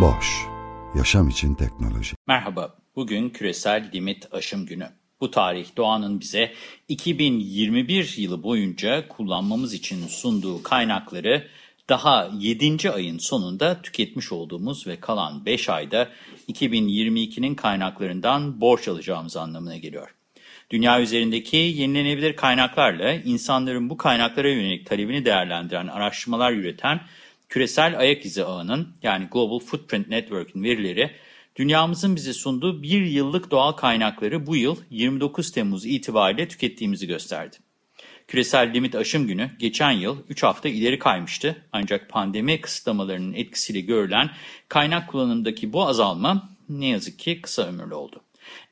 Boş, yaşam için teknoloji. Merhaba, bugün küresel limit aşım günü. Bu tarih doğanın bize 2021 yılı boyunca kullanmamız için sunduğu kaynakları daha 7. ayın sonunda tüketmiş olduğumuz ve kalan 5 ayda 2022'nin kaynaklarından borç alacağımız anlamına geliyor. Dünya üzerindeki yenilenebilir kaynaklarla insanların bu kaynaklara yönelik talebini değerlendiren araştırmalar yürüten küresel ayak izi ağının yani Global Footprint Network'in verileri dünyamızın bize sunduğu bir yıllık doğal kaynakları bu yıl 29 Temmuz itibariyle tükettiğimizi gösterdi. Küresel limit aşım günü geçen yıl 3 hafta ileri kaymıştı. Ancak pandemi kısıtlamalarının etkisiyle görülen kaynak kullanımındaki bu azalma ne yazık ki kısa ömürlü oldu.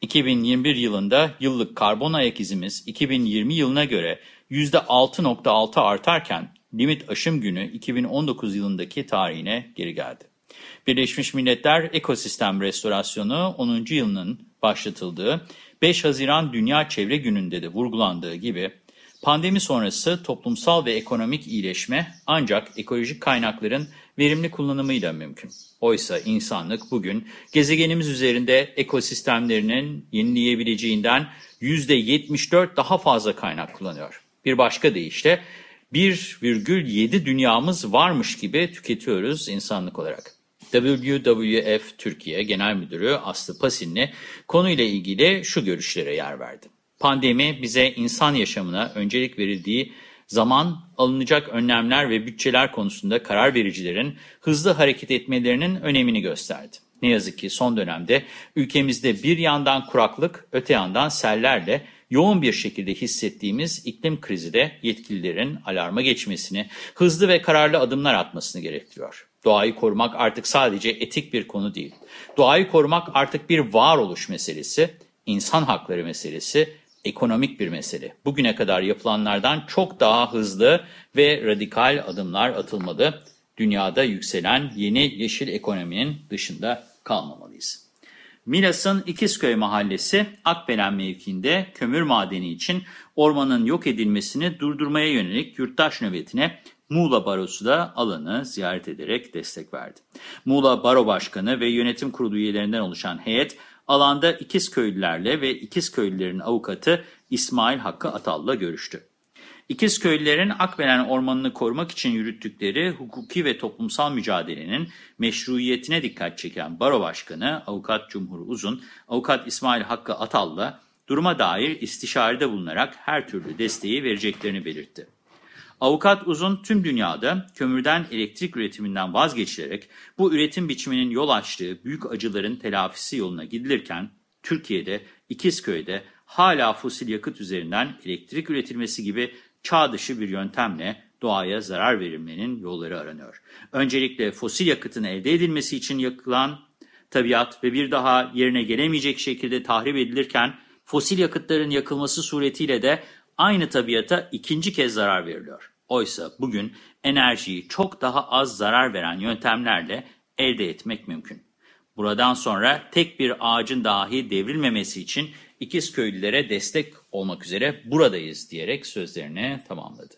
2021 yılında yıllık karbon ayak izimiz 2020 yılına göre %6.6 artarken limit aşım günü 2019 yılındaki tarihine geri geldi. Birleşmiş Milletler Ekosistem Restorasyonu 10. yılının başlatıldığı 5 Haziran Dünya Çevre Günü'nde de vurgulandığı gibi pandemi sonrası toplumsal ve ekonomik iyileşme ancak ekolojik kaynakların verimli kullanımıyla mümkün. Oysa insanlık bugün gezegenimiz üzerinde ekosistemlerinin yenileyebileceğinden %74 daha fazla kaynak kullanıyor. Bir başka deyişle 1,7 dünyamız varmış gibi tüketiyoruz insanlık olarak. WWF Türkiye Genel Müdürü Aslı Pasinli konuyla ilgili şu görüşlere yer verdi. Pandemi bize insan yaşamına öncelik verildiği zaman alınacak önlemler ve bütçeler konusunda karar vericilerin hızlı hareket etmelerinin önemini gösterdi. Ne yazık ki son dönemde ülkemizde bir yandan kuraklık, öte yandan sellerle yoğun bir şekilde hissettiğimiz iklim krizi de yetkililerin alarma geçmesini, hızlı ve kararlı adımlar atmasını gerektiriyor. Doğayı korumak artık sadece etik bir konu değil. Doğayı korumak artık bir varoluş meselesi, insan hakları meselesi, ekonomik bir mesele. Bugüne kadar yapılanlardan çok daha hızlı ve radikal adımlar atılmalı. Dünyada yükselen yeni yeşil ekonominin dışında kalmamalıyız. Milas'ın İkizköy mahallesi Akbelen mevkiinde kömür madeni için ormanın yok edilmesini durdurmaya yönelik yurttaş nöbetine Muğla Barosu da alanı ziyaret ederek destek verdi. Muğla Baro Başkanı ve yönetim kurulu üyelerinden oluşan heyet alanda İkizköylülerle ve İkizköylülerin avukatı İsmail Hakkı Atal'la görüştü. İkizköylülerin Akbelen Ormanı'nı korumak için yürüttükleri hukuki ve toplumsal mücadelenin meşruiyetine dikkat çeken Baro Başkanı Avukat Cumhur Uzun, Avukat İsmail Hakkı Atal'la duruma dair istişarede bulunarak her türlü desteği vereceklerini belirtti. Avukat Uzun tüm dünyada kömürden elektrik üretiminden vazgeçilerek bu üretim biçiminin yol açtığı büyük acıların telafisi yoluna gidilirken Türkiye'de İkizköy'de hala fosil yakıt üzerinden elektrik üretilmesi gibi çağ dışı bir yöntemle doğaya zarar verilmenin yolları aranıyor. Öncelikle fosil yakıtın elde edilmesi için yakılan tabiat ve bir daha yerine gelemeyecek şekilde tahrip edilirken fosil yakıtların yakılması suretiyle de aynı tabiata ikinci kez zarar veriliyor. Oysa bugün enerjiyi çok daha az zarar veren yöntemlerle elde etmek mümkün. Buradan sonra tek bir ağacın dahi devrilmemesi için İkizköylülere destek olmak üzere buradayız diyerek sözlerini tamamladı.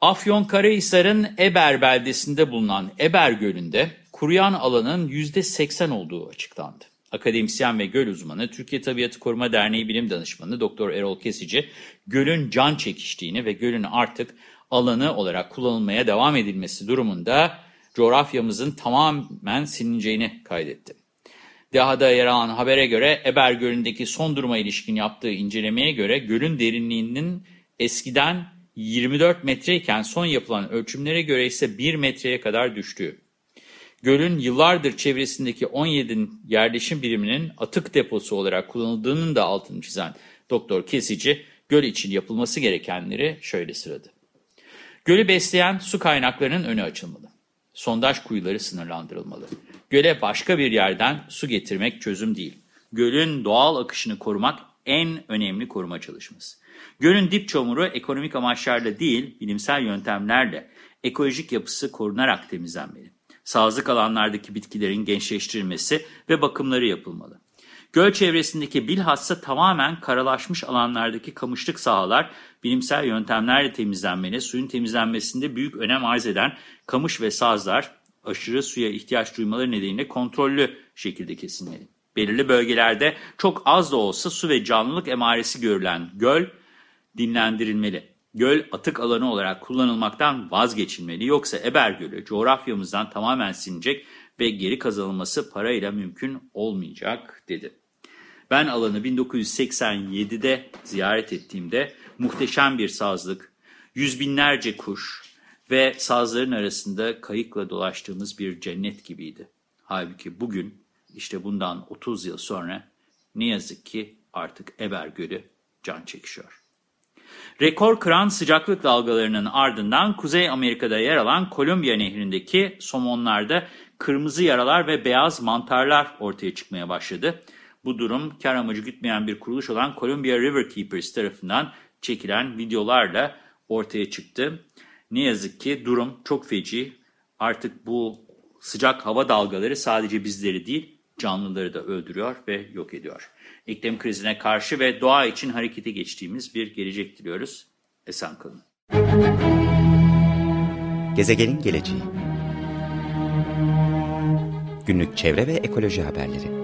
Afyonkarahisar'ın Eber beldesinde bulunan Eber Gölü'nde kuruyan alanın %80 olduğu açıklandı. Akademisyen ve göl uzmanı, Türkiye Tabiatı Koruma Derneği Bilim Danışmanı Doktor Erol Kesici, gölün can çekiştiğini ve gölün artık alanı olarak kullanılmaya devam edilmesi durumunda coğrafyamızın tamamen silineceğini kaydetti. DAHA'da yer alan habere göre Eber Gölü'ndeki son duruma ilişkin yaptığı incelemeye göre gölün derinliğinin eskiden 24 metreyken son yapılan ölçümlere göre ise 1 metreye kadar düştüğü. Gölün yıllardır çevresindeki 17 yerleşim biriminin atık deposu olarak kullanıldığının da altını çizen Doktor Kesici, göl için yapılması gerekenleri şöyle sıradı. Gölü besleyen su kaynaklarının önü açılmalı. Sondaj kuyuları sınırlandırılmalı. Göle başka bir yerden su getirmek çözüm değil. Gölün doğal akışını korumak en önemli koruma çalışması. Gölün dip çamuru ekonomik amaçlarla değil, bilimsel yöntemlerle ekolojik yapısı korunarak temizlenmeli. Sazlık alanlardaki bitkilerin gençleştirilmesi ve bakımları yapılmalı. Göl çevresindeki bilhassa tamamen karalaşmış alanlardaki kamışlık sahalar bilimsel yöntemlerle temizlenmeli. Suyun temizlenmesinde büyük önem arz eden kamış ve sazlar aşırı suya ihtiyaç duymaları nedeniyle kontrollü şekilde kesilmeli. Belirli bölgelerde çok az da olsa su ve canlılık emaresi görülen göl dinlendirilmeli. Göl atık alanı olarak kullanılmaktan vazgeçilmeli. Yoksa Eber Gölü coğrafyamızdan tamamen silinecek ve geri kazanılması parayla mümkün olmayacak dedi. Ben alanı 1987'de ziyaret ettiğimde muhteşem bir sazlık, yüz binlerce kuş ve sazların arasında kayıkla dolaştığımız bir cennet gibiydi. Halbuki bugün işte bundan 30 yıl sonra ne yazık ki artık Eber Gölü can çekişiyor. Rekor kıran sıcaklık dalgalarının ardından Kuzey Amerika'da yer alan Kolombiya nehrindeki somonlarda kırmızı yaralar ve beyaz mantarlar ortaya çıkmaya başladı. Bu durum kar amacı gütmeyen bir kuruluş olan Columbia River Keepers tarafından çekilen videolarla ortaya çıktı. Ne yazık ki durum çok feci. Artık bu sıcak hava dalgaları sadece bizleri değil canlıları da öldürüyor ve yok ediyor. İklim krizine karşı ve doğa için harekete geçtiğimiz bir gelecek diliyoruz. Esen kalın. Gezegenin geleceği Günlük çevre ve ekoloji haberleri